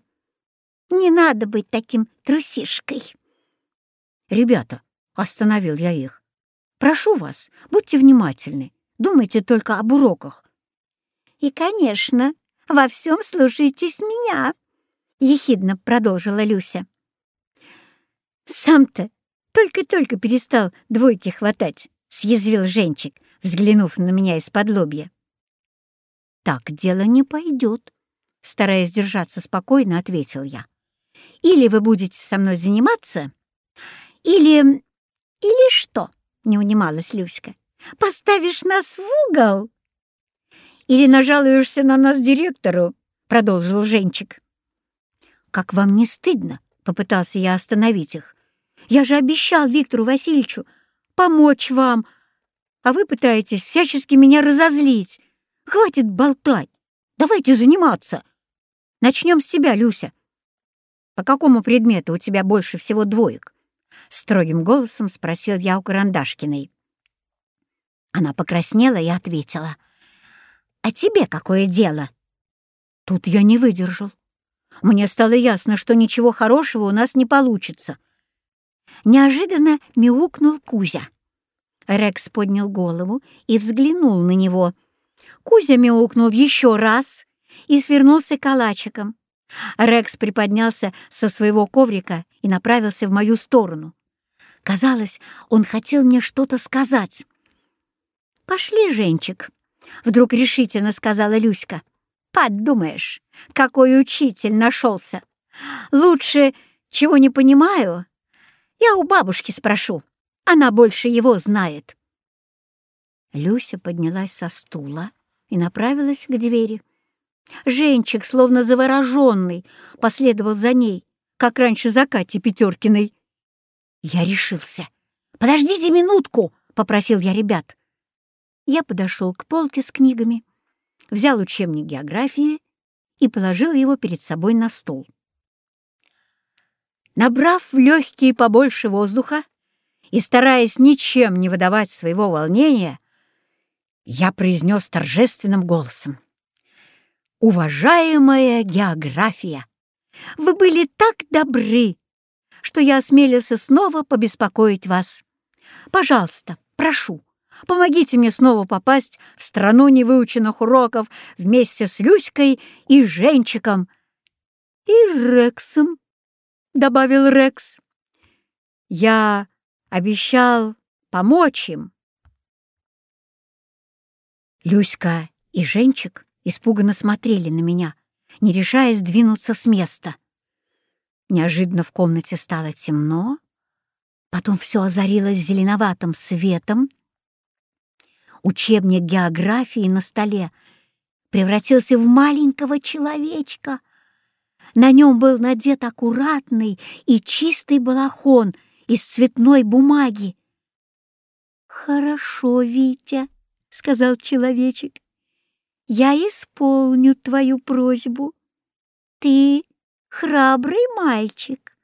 Speaker 1: «Не надо быть таким трусишкой». «Ребята», — остановил я их, — «прошу вас, будьте внимательны, думайте только об уроках». «И, конечно, во всем слушайтесь меня», — ехидно продолжила Люся. «Сам-то только-только перестал двойки хватать», — съязвил Женчик, взглянув на меня из-под лобья. «Так дело не пойдет», — стараясь держаться спокойно, ответил я. «Или вы будете со мной заниматься, или... или что?» — не унималась Люська. «Поставишь нас в угол?» «Или нажалуешься на нас директору?» — продолжил Женчик. «Как вам не стыдно?» — попытался я остановить их. «Я же обещал Виктору Васильевичу помочь вам, а вы пытаетесь всячески меня разозлить. Хватит болтать, давайте заниматься. Начнем с тебя, Люся. По какому предмету у тебя больше всего двоек?» — строгим голосом спросил я у Карандашкиной. Она покраснела и ответила. «А тебе какое дело?» Тут я не выдержал. Мне стало ясно, что ничего хорошего у нас не получится. Неожиданно мяукнул Кузя. Рекс поднял голову и взглянул на него. Кузя мяукнул еще раз и свернулся калачиком. Рекс приподнялся со своего коврика и направился в мою сторону. Казалось, он хотел мне что-то сказать. «Пошли, Женчик», — вдруг решительно сказала Люська. «Подумаешь, какой учитель нашелся! Лучше, чего не понимаю, я у бабушки спрошу, она больше его знает». Люся поднялась со стула и направилась к двери. Женчик, словно завороженный, последовал за ней, как раньше за Катей Пятеркиной. Я решился. «Подождите минутку!» — попросил я ребят. Я подошел к полке с книгами, взял учебник географии и положил его перед собой на стол. Набрав в легкие побольше воздуха и стараясь ничем не выдавать своего волнения, я произнес торжественным голосом. «Уважаемая география, вы были так добры, что я осмелился снова побеспокоить вас. Пожалуйста, прошу, помогите мне снова попасть в страну невыученных уроков вместе с Люськой и Женчиком и Рексом», — добавил Рекс. «Я обещал помочь им». Люська и Женчик испуганно смотрели на меня, не решаясь двинуться с места. Неожиданно в комнате стало темно, потом все озарилось зеленоватым светом. Учебник географии на столе превратился в маленького человечка. На нем был надет аккуратный и чистый балахон из цветной бумаги. «Хорошо, Витя», — сказал человечек. «Я исполню твою просьбу. Ты храбрый мальчик,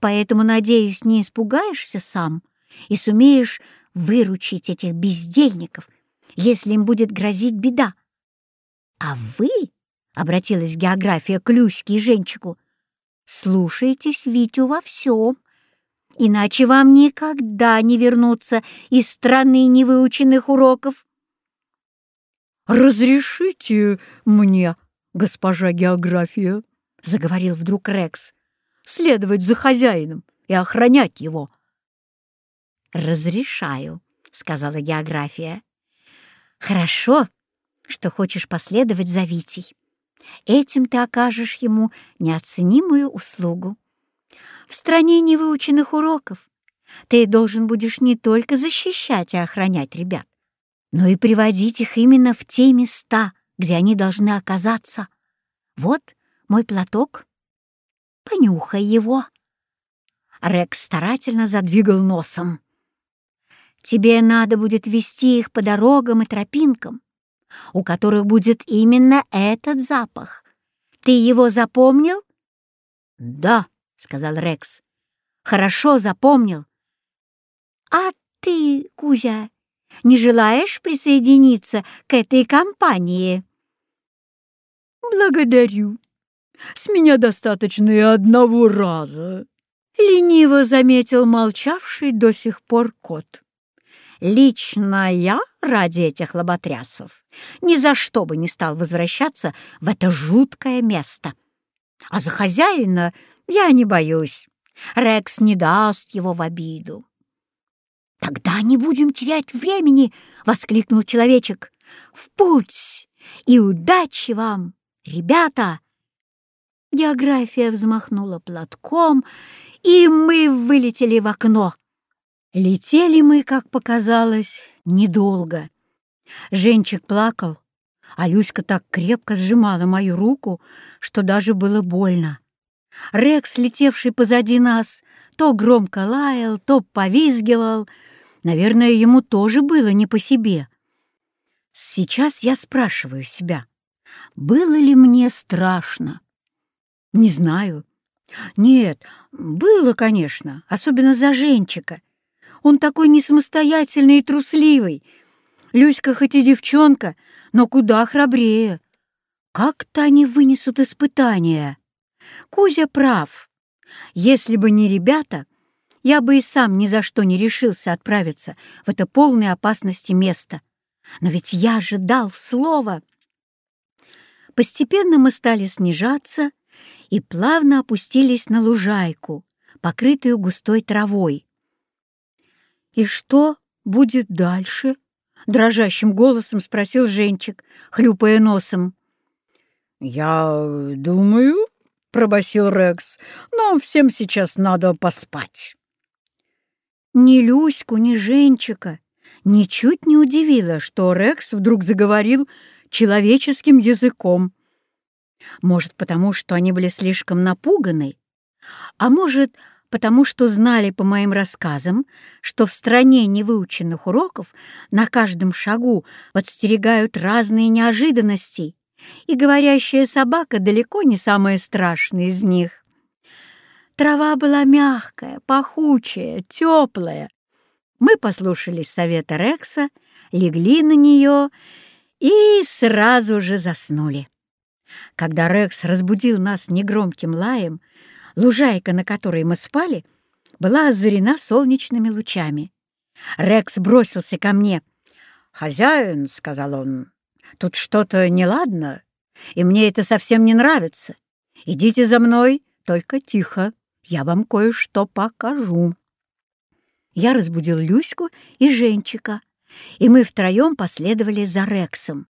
Speaker 1: поэтому, надеюсь, не испугаешься сам и сумеешь выручить этих бездельников, если им будет грозить беда. А вы, — обратилась география к Люське и Женчику, — слушайтесь Витю во всем, иначе вам никогда не вернуться из страны невыученных уроков.
Speaker 2: «Разрешите мне, госпожа география?»
Speaker 1: — заговорил вдруг Рекс, — «следовать за хозяином и охранять его». «Разрешаю», — сказала география. «Хорошо, что хочешь последовать за Витей. Этим ты окажешь ему неоценимую услугу. В стране невыученных уроков ты должен будешь не только защищать и охранять ребят, но и приводить их именно в те места, где они должны оказаться. Вот мой платок. Понюхай его. Рекс старательно задвигал носом. Тебе надо будет вести их по дорогам и тропинкам, у которых будет именно этот запах. Ты его запомнил? Да, сказал Рекс. Хорошо запомнил. А ты, Кузя, не желаешь присоединиться к этой компании?
Speaker 2: Благодарю. С меня достаточно и одного раза. Лениво заметил молчавший до сих пор кот.
Speaker 1: Лично я ради этих лоботрясов ни за что бы не стал возвращаться в это жуткое место. А за хозяина я не боюсь. Рекс не даст его в обиду. «Тогда не будем терять времени!» — воскликнул человечек. «В путь! И удачи вам, ребята!» География взмахнула платком, и мы вылетели в окно. Летели мы, как показалось, недолго. Женчик плакал, а Люська так крепко сжимала мою руку, что даже было больно. Рекс, летевший позади нас, то громко лаял, то повизгивал. Наверное, ему тоже было не по себе. Сейчас я спрашиваю себя, было ли мне страшно? Не знаю. Нет, было, конечно, особенно за Женчика. Он такой несамостоятельный и трусливый. Люська хоть и девчонка, но куда храбрее. Как-то они вынесут испытания. Кузя прав. Если бы не ребята, я бы и сам ни за что не решился отправиться в это полное опасности место. Но ведь я же дал слово. Постепенно мы стали снижаться и плавно опустились на лужайку, покрытую густой травой. «И что будет дальше?» — дрожащим голосом спросил Женчик, хлюпая носом.
Speaker 2: «Я думаю, — пробасил Рекс, — нам всем сейчас надо поспать».
Speaker 1: Ни Люську, ни Женчика ничуть не удивило, что Рекс вдруг заговорил человеческим языком. Может, потому что они были слишком напуганы, а может, потому что знали по моим рассказам, что в стране невыученных уроков на каждом шагу подстерегают разные неожиданности, и говорящая собака далеко не самая страшная из них. Трава была мягкая, пахучая, теплая. Мы послушались совета Рекса, легли на нее и сразу же заснули. Когда Рекс разбудил нас негромким лаем, Лужайка, на которой мы спали, была озарена солнечными лучами. Рекс бросился ко мне.
Speaker 2: «Хозяин», — сказал он, — «тут что-то неладно, и мне это совсем не нравится. Идите за мной, только тихо, я вам кое-что покажу».
Speaker 1: Я разбудил Люську и Женчика, и мы втроем последовали за Рексом.